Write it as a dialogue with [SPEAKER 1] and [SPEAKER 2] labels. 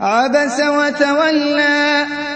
[SPEAKER 1] عَبَسَ وَتَوَلَّىٰ.